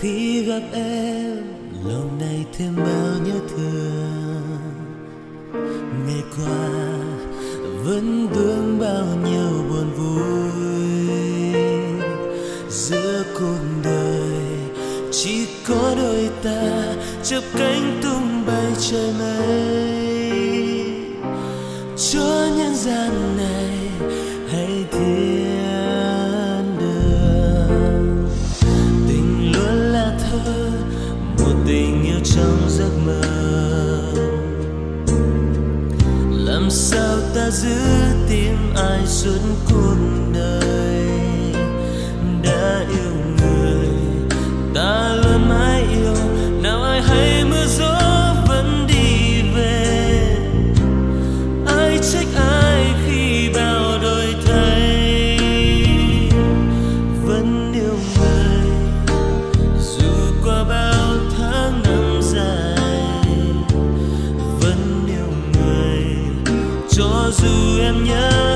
khi gặp em, lòng này thêm bao nhớ thương. Ngày qua, vẫn vương bao nhiêu buồn vui. Giữa cuộc đời, chỉ có đôi ta chập cánh tung bay trời mây. Cho nhân gian này sao ta giữ tim ai suốt cuộc đời dù em nhớ